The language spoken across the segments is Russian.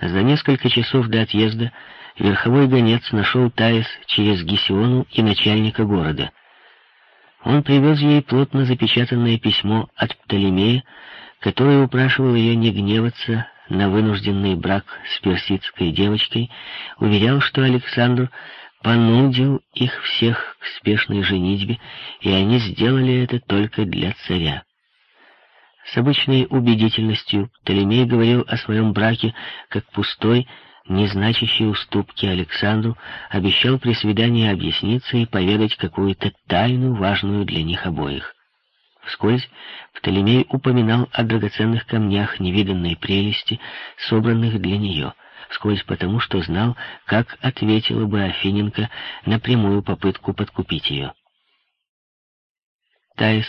За несколько часов до отъезда верховой гонец нашел Таис через Гесиону и начальника города. Он привез ей плотно запечатанное письмо от Птолемея, который упрашивал ее не гневаться на вынужденный брак с персидской девочкой, уверял, что Александр понудил их всех к спешной женитьбе, и они сделали это только для царя. С обычной убедительностью Птолемей говорил о своем браке как пустой, незначащей уступки Александру, обещал при свидании объясниться и поведать какую-то тайну, важную для них обоих. Вскользь Птолемей упоминал о драгоценных камнях невиданной прелести, собранных для нее, вскользь потому, что знал, как ответила бы Афиненко на прямую попытку подкупить ее. Таис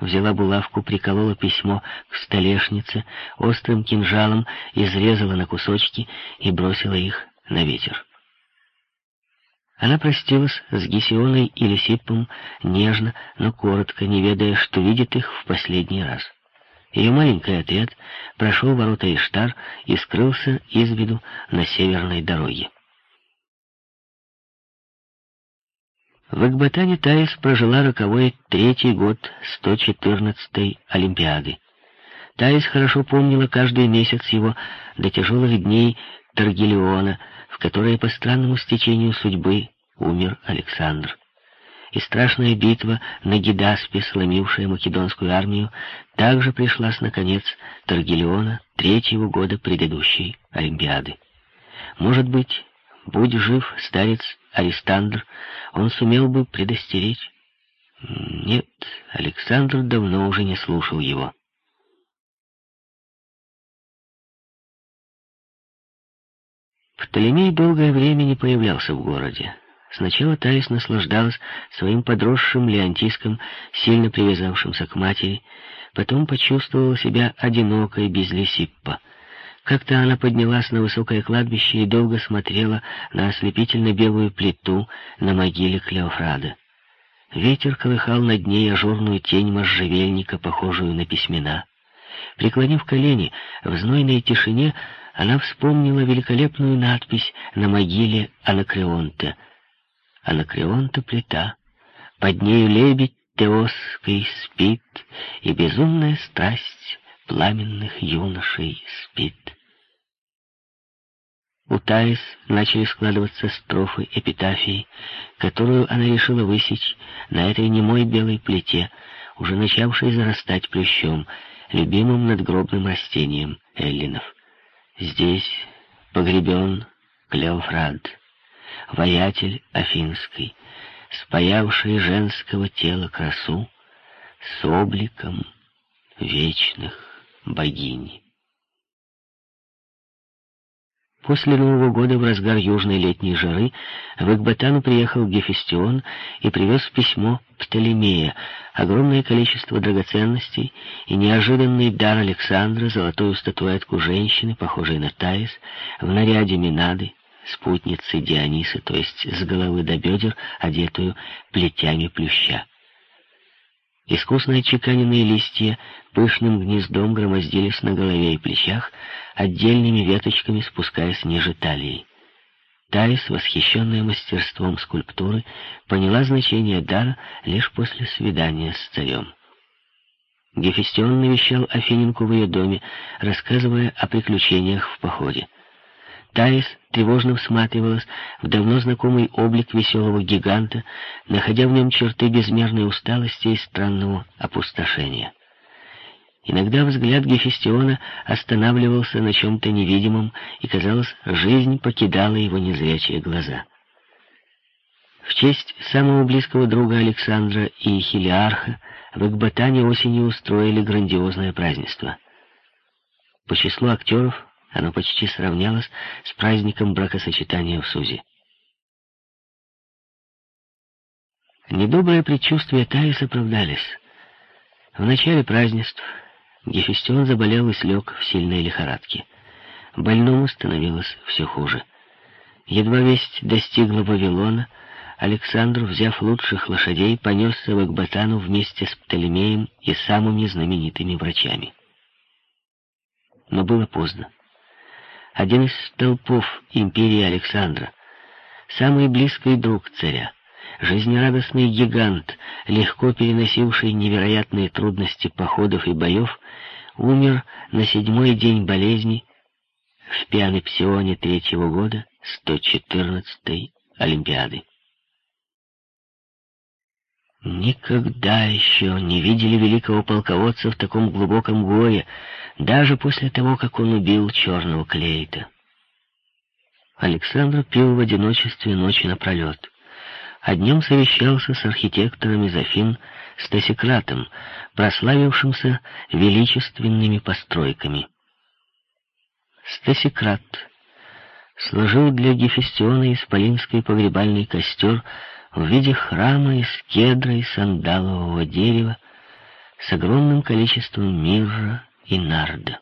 взяла булавку, приколола письмо к столешнице, острым кинжалом изрезала на кусочки и бросила их на ветер. Она простилась с Гесионой и Лисиппом нежно, но коротко, не ведая, что видит их в последний раз. Ее маленький отряд прошел ворота Иштар и скрылся из виду на северной дороге. В Экбатане Таис прожила роковой третий год 114-й Олимпиады. Таис хорошо помнила каждый месяц его до тяжелых дней Таргелиона, в которой по странному стечению судьбы умер Александр. И страшная битва на Гидаспе, сломившая македонскую армию, также пришлась на конец Таргелиона третьего года предыдущей Олимпиады. Может быть, будь жив старец Аристандр, он сумел бы предостеречь. Нет, Александр давно уже не слушал его. Птолемей долгое время не появлялся в городе. Сначала Таис наслаждалась своим подросшим Леонтиском, сильно привязавшимся к матери, потом почувствовала себя одинокой без Лисиппа — как-то она поднялась на высокое кладбище и долго смотрела на ослепительно-белую плиту на могиле Клеофрада. Ветер колыхал над ней ажурную тень можжевельника, похожую на письмена. Преклонив колени, в знойной тишине она вспомнила великолепную надпись на могиле Анакреонта. Анакреонта плита, под нею лебедь Теоской спит, и безумная страсть пламенных юношей спит. У Таис начали складываться строфы эпитафии, которую она решила высечь на этой немой белой плите, уже начавшей зарастать плющом, любимым надгробным растением эллинов. Здесь погребен Клеофрад, воятель Афинский, спаявший женского тела красу с обликом вечных богинь. После Нового года, в разгар южной летней жары, в Экбатану приехал Гефестион и привез письмо Птолемея, огромное количество драгоценностей и неожиданный дар Александра, золотую статуэтку женщины, похожей на Таис, в наряде Минады, спутницы Дионисы, то есть с головы до бедер, одетую плетями плюща. Искусно отчеканенные листья пышным гнездом громоздились на голове и плечах, отдельными веточками спускаясь ниже талии. Таис, восхищенная мастерством скульптуры, поняла значение дара лишь после свидания с царем. Гефестион навещал Афиненку в ее доме, рассказывая о приключениях в походе. Таис тревожно всматривалась в давно знакомый облик веселого гиганта, находя в нем черты безмерной усталости и странного опустошения. Иногда взгляд Гефестиона останавливался на чем-то невидимом, и, казалось, жизнь покидала его незрячие глаза. В честь самого близкого друга Александра и Хилиарха в Экбатане осенью устроили грандиозное празднество. По числу актеров оно почти сравнялось с праздником бракосочетания в Сузе. Недобрые предчувствия Таис оправдались. В начале празднеств Гефестион заболел и слег в сильной лихорадке. Больному становилось все хуже. Едва весть достигла Вавилона, Александр, взяв лучших лошадей, понесся в Экбатану вместе с Птолемеем и самыми знаменитыми врачами. Но было поздно. Один из столпов империи Александра, самый близкий друг царя, жизнерадостный гигант, легко переносивший невероятные трудности походов и боев, умер на седьмой день болезни в Пианепсионе третьего года 114-й Олимпиады. Никогда еще не видели великого полководца в таком глубоком горе, даже после того, как он убил черного клейта. Александр пил в одиночестве ночи напролет, днем совещался с архитектором из Афин Стасикратом, прославившимся величественными постройками. Стасикрат сложил для Гефестиона исполинский погребальный костер в виде храма из кедра и сандалового дерева с огромным количеством мирра и нарда.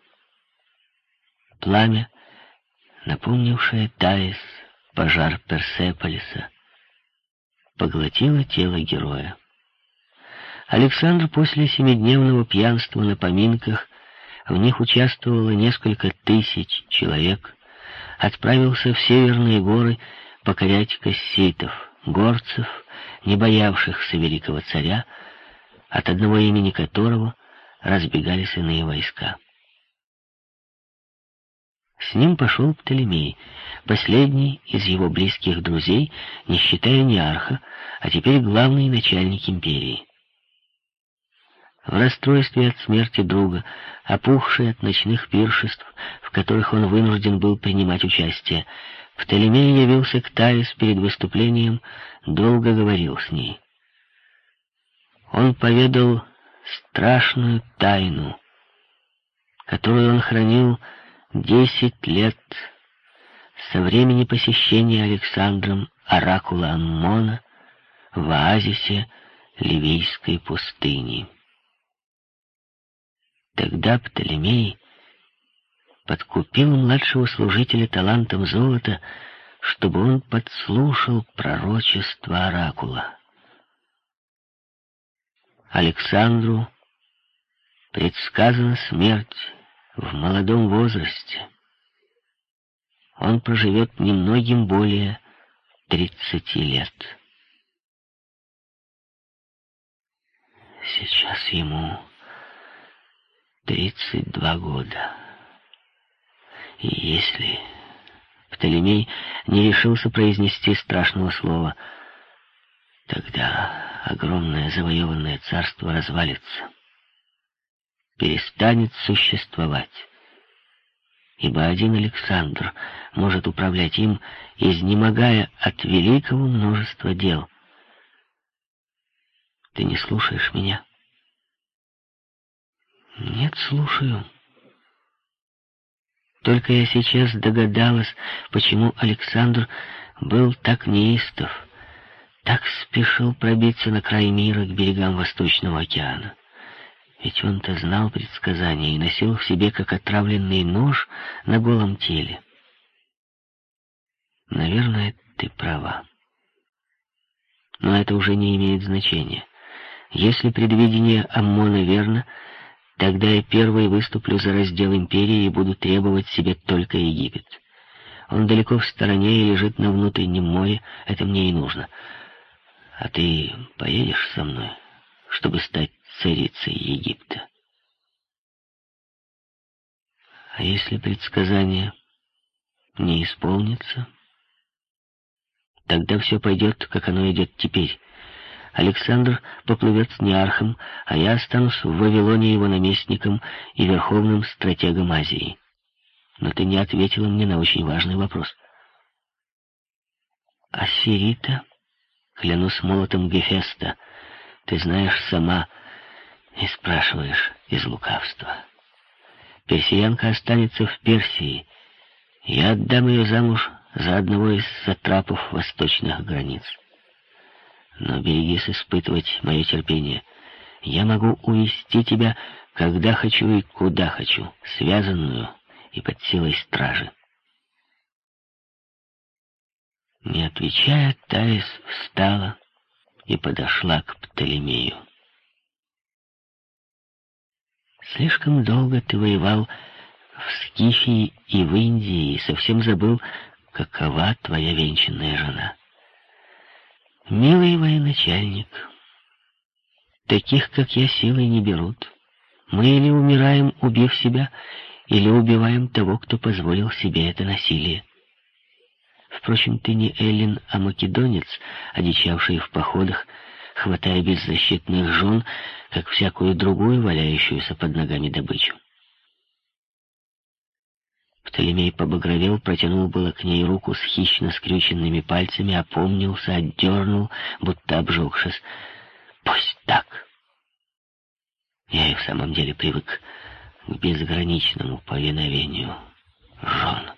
Пламя, напомнившее Таис пожар Персеполиса, поглотило тело героя. Александр после семидневного пьянства на поминках, в них участвовало несколько тысяч человек, отправился в северные горы покорять касситов — горцев, не боявшихся великого царя, от одного имени которого разбегались иные войска. С ним пошел Птолемей, последний из его близких друзей, не считая Неарха, а теперь главный начальник империи. В расстройстве от смерти друга, опухший от ночных пиршеств, в которых он вынужден был принимать участие, Птолемей явился к Таис перед выступлением, долго говорил с ней. Он поведал страшную тайну, которую он хранил десять лет со времени посещения Александром оракула Аммона в оазисе Ливийской пустыни. Тогда Птолемей подкупил младшего служителя талантом золота, чтобы он подслушал пророчество оракула. Александру предсказана смерть в молодом возрасте. Он проживет немногим более тридцати лет. Сейчас ему тридцать два года. Если... Птолемей не решился произнести страшного слова. Тогда огромное завоеванное царство развалится. Перестанет существовать. Ибо один Александр может управлять им, изнемогая от великого множества дел. Ты не слушаешь меня? Нет, слушаю. Только я сейчас догадалась, почему Александр был так неистов, так спешил пробиться на край мира к берегам Восточного океана. Ведь он-то знал предсказания и носил в себе, как отравленный нож, на голом теле. Наверное, ты права. Но это уже не имеет значения. Если предвидение Аммона верно, Тогда я первый выступлю за раздел империи и буду требовать себе только Египет. Он далеко в стороне и лежит на внутреннем море, это мне и нужно. А ты поедешь со мной, чтобы стать царицей Египта? А если предсказание не исполнится, тогда все пойдет, как оно идет теперь — Александр поплывет с Неархом, а я останусь в Вавилоне его наместником и верховным стратегом Азии. Но ты не ответила мне на очень важный вопрос. А Сирита, клянусь молотом Гефеста, ты знаешь сама и спрашиваешь из лукавства. Персиянка останется в Персии. Я отдам ее замуж за одного из сатрапов восточных границ. Но берегись испытывать мое терпение. Я могу увести тебя, когда хочу и куда хочу, связанную и под силой стражи. Не отвечая, Таис встала и подошла к Птолемею. Слишком долго ты воевал в Скифии и в Индии и совсем забыл, какова твоя венчанная жена. Милый военачальник, таких, как я, силой не берут. Мы или умираем, убив себя, или убиваем того, кто позволил себе это насилие. Впрочем, ты не Эллин, а македонец, одичавший в походах, хватая беззащитных жен, как всякую другую, валяющуюся под ногами добычу. Птолемей побагровел, протянул было к ней руку с хищно скрюченными пальцами, опомнился, отдернул, будто обжегшись. «Пусть так!» Я и в самом деле привык к безграничному повиновению жен.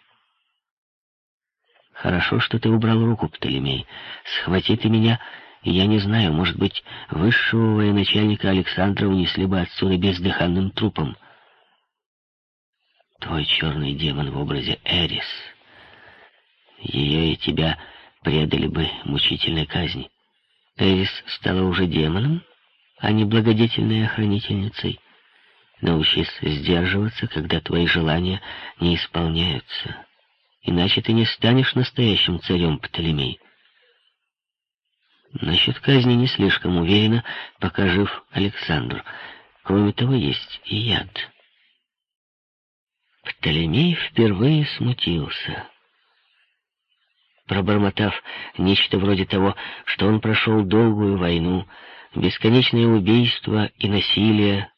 Хорошо, что ты убрал руку, Птолемей. Схвати ты меня, и я не знаю, может быть, высшего военачальника Александра унесли бы отсюда бездыханным трупом. Твой черный демон в образе Эрис. Ее и тебя предали бы мучительной казни. Эрис стала уже демоном, а не благодетельной охранительницей. Научись сдерживаться, когда твои желания не исполняются. Иначе ты не станешь настоящим царем, Птолемей. Насчет казни не слишком уверена, пока жив Александр. Кроме того, есть и яд. Птолемей впервые смутился. Пробормотав нечто вроде того, что он прошел долгую войну, бесконечные убийства и насилие,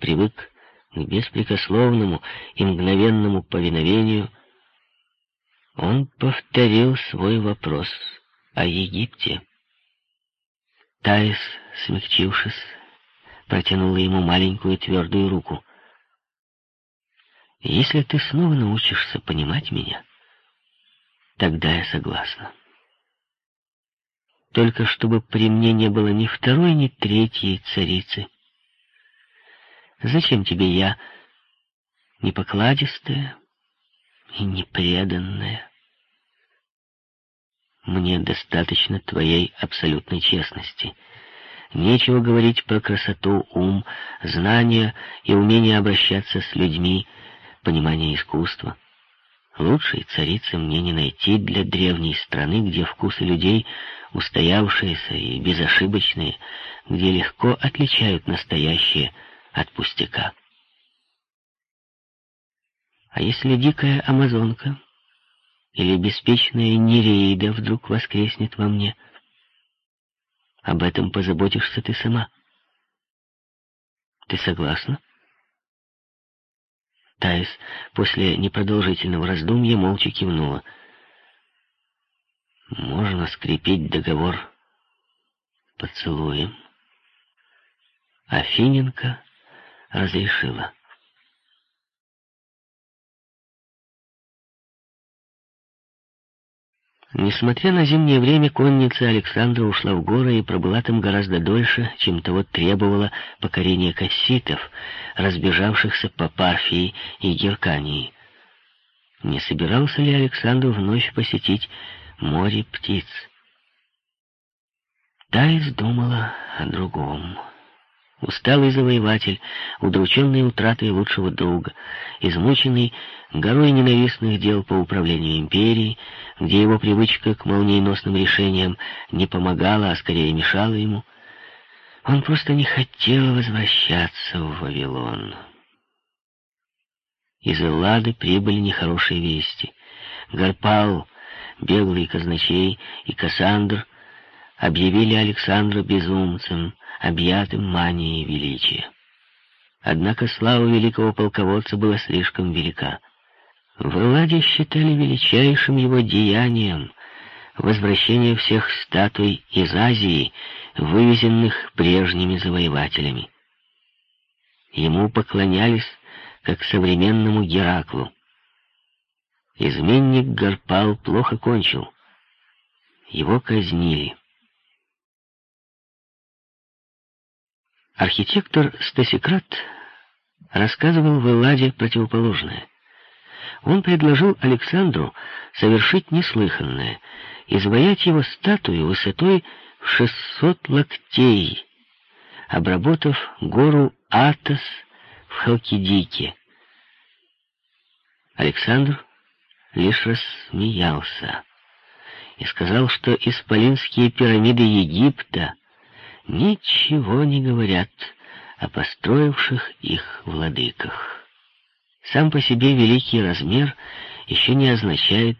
привык к беспрекословному и мгновенному повиновению, он повторил свой вопрос о Египте. Таис, смягчившись, протянула ему маленькую твердую руку. «Если ты снова научишься понимать меня, тогда я согласна. Только чтобы при мне не было ни второй, ни третьей царицы. Зачем тебе я, непокладистая, и непреданная. Мне достаточно твоей абсолютной честности. Нечего говорить про красоту, ум, знания и умение обращаться с людьми, понимание искусства. Лучшей царицы мне не найти для древней страны, где вкусы людей устоявшиеся и безошибочные, где легко отличают настоящее от пустяка. А если дикая амазонка или беспечная нереида вдруг воскреснет во мне, об этом позаботишься ты сама. Ты согласна? Таис после непродолжительного раздумья молча кивнула. Можно скрепить договор поцелуем. Афиненко разрешила. Несмотря на зимнее время, конница Александра ушла в горы и пробыла там гораздо дольше, чем того требовало покорение касситов, разбежавшихся по Парфии и Геркании. Не собирался ли Александр вновь посетить море птиц? Таис думала о другом. Усталый завоеватель, удрученный утратой лучшего друга, измученный горой ненавистных дел по управлению империей, где его привычка к молниеносным решениям не помогала, а скорее мешала ему, он просто не хотел возвращаться в Вавилон. Из Эллады прибыли нехорошие вести. Гарпал, беглый казначей и Кассандр объявили Александра безумцем, объятым манией величия. Однако слава великого полководца была слишком велика. В Элладе считали величайшим его деянием возвращение всех статуй из Азии, вывезенных прежними завоевателями. Ему поклонялись, как современному Гераклу. Изменник Гарпал плохо кончил. Его казнили. Архитектор Стасикрат рассказывал в Элладе противоположное. Он предложил Александру совершить неслыханное — изваять его статую высотой в 600 локтей, обработав гору Атос в Халкидике. Александр лишь рассмеялся и сказал, что исполинские пирамиды Египта ничего не говорят о построивших их владыках. Сам по себе великий размер еще не означает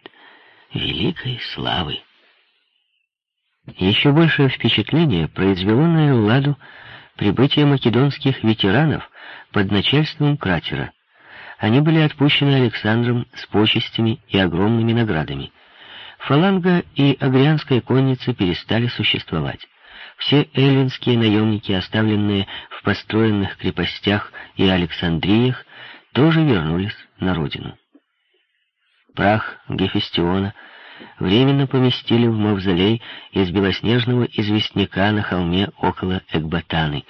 великой славы. Еще большее впечатление произвело на Элладу прибытие македонских ветеранов под начальством кратера. Они были отпущены Александром с почестями и огромными наградами. Фаланга и агрианская конница перестали существовать. Все эллинские наемники, оставленные в построенных крепостях и Александриях, тоже вернулись на родину. Прах Гефестиона временно поместили в мавзолей из белоснежного известняка на холме около Экбатаны,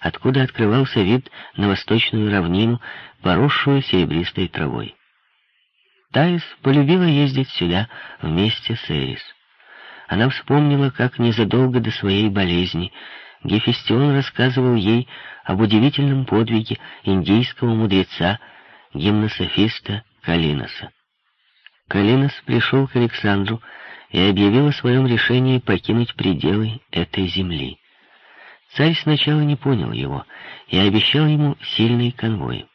откуда открывался вид на восточную равнину, поросшую серебристой травой. Таис полюбила ездить сюда вместе с Эрис. Она вспомнила, как незадолго до своей болезни Гефестион рассказывал ей об удивительном подвиге индийского мудреца, гимнософиста Калиноса. Калинос пришел к Александру и объявил о своем решении покинуть пределы этой земли. Царь сначала не понял его и обещал ему сильный конвой.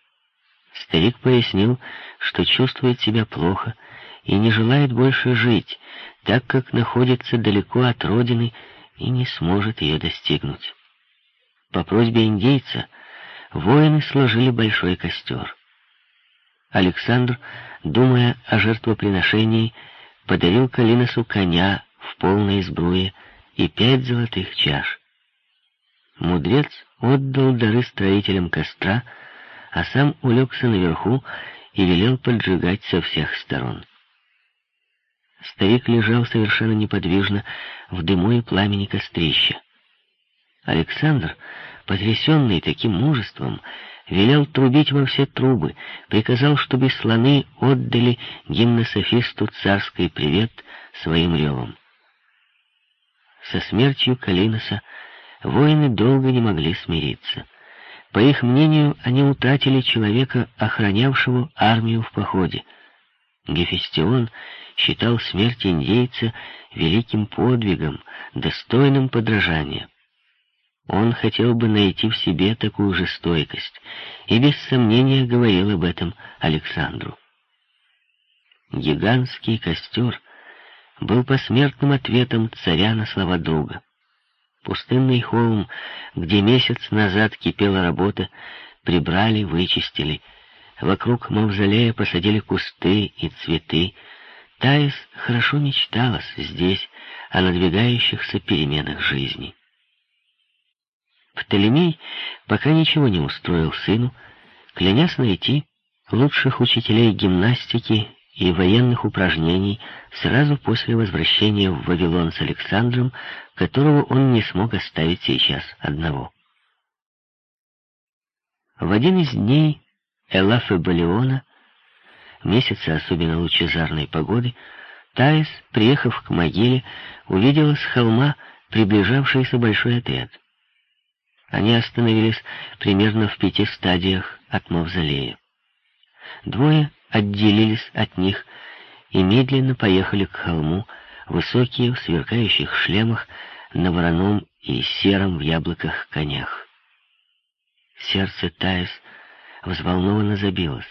Старик пояснил, что чувствует себя плохо и не желает больше жить, так как находится далеко от родины и не сможет ее достигнуть. По просьбе индейца воины сложили большой костер. Александр, думая о жертвоприношении, подарил Калиносу коня в полной сбруе и пять золотых чаш. Мудрец отдал дары строителям костра, а сам улегся наверху и велел поджигать со всех сторон. Старик лежал совершенно неподвижно в дыму и пламени кострища. Александр, потрясенный таким мужеством, велел трубить во все трубы, приказал, чтобы слоны отдали гимнософисту царский привет своим ревом. Со смертью Калиноса воины долго не могли смириться. По их мнению, они утратили человека, охранявшего армию в походе. Гефестион считал смерть индейца великим подвигом, достойным подражания. Он хотел бы найти в себе такую же стойкость и без сомнения говорил об этом Александру. Гигантский костер был посмертным ответом царя на слова друга. Пустынный холм, где месяц назад кипела работа, прибрали, вычистили. Вокруг мавзолея посадили кусты и цветы, Таис хорошо мечталась здесь о надвигающихся переменах жизни. Птолемей пока ничего не устроил сыну, клянясь найти лучших учителей гимнастики и военных упражнений сразу после возвращения в Вавилон с Александром, которого он не смог оставить сейчас одного. В один из дней Элафа Балеона месяце особенно лучезарной погоды, Таис, приехав к могиле, увидела с холма приближавшийся большой отряд. Они остановились примерно в пяти стадиях от мавзолея. Двое отделились от них и медленно поехали к холму, высокие, в сверкающих шлемах, на вороном и сером в яблоках конях. Сердце Таис взволнованно забилось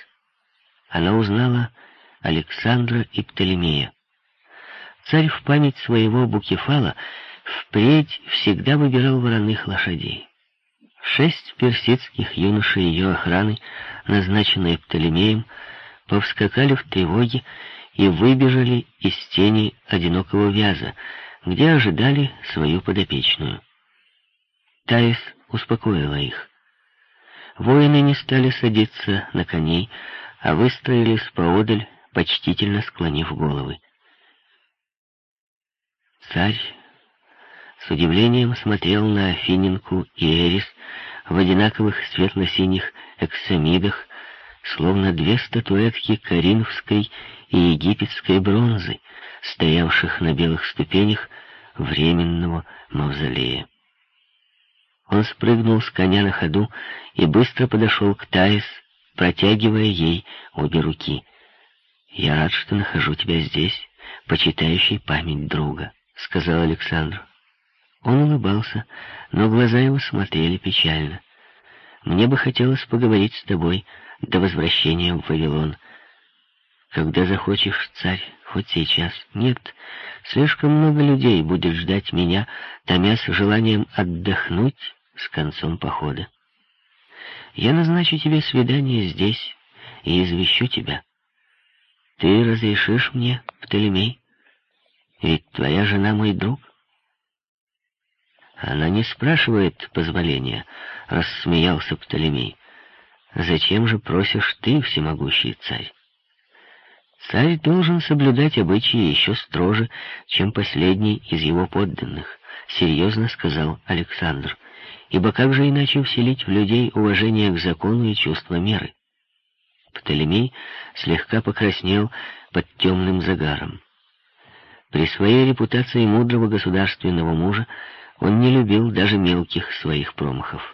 она узнала Александра и Птолемея. Царь в память своего Букефала впредь всегда выбирал вороных лошадей. Шесть персидских юношей ее охраны, назначенные Птолемеем, повскакали в тревоге и выбежали из тени одинокого вяза, где ожидали свою подопечную. Таис успокоила их. Воины не стали садиться на коней, а выстроились поодаль, почтительно склонив головы. Царь с удивлением смотрел на Афиненку и Эрис в одинаковых светло-синих эксамидах, словно две статуэтки коринфской и египетской бронзы, стоявших на белых ступенях временного мавзолея. Он спрыгнул с коня на ходу и быстро подошел к Таис, протягивая ей обе руки. «Я рад, что нахожу тебя здесь, почитающий память друга», — сказал Александр. Он улыбался, но глаза его смотрели печально. «Мне бы хотелось поговорить с тобой до возвращения в Вавилон. Когда захочешь, царь, хоть сейчас. Нет, слишком много людей будет ждать меня, томясь желанием отдохнуть с концом похода. Я назначу тебе свидание здесь и извещу тебя. Ты разрешишь мне, Птолемей? Ведь твоя жена мой друг. Она не спрашивает позволения, рассмеялся Птолемей. Зачем же просишь ты, всемогущий царь? Царь должен соблюдать обычаи еще строже, чем последний из его подданных, серьезно сказал Александр. Ибо как же иначе вселить в людей уважение к закону и чувство меры? Птолемей слегка покраснел под темным загаром. При своей репутации мудрого государственного мужа он не любил даже мелких своих промахов.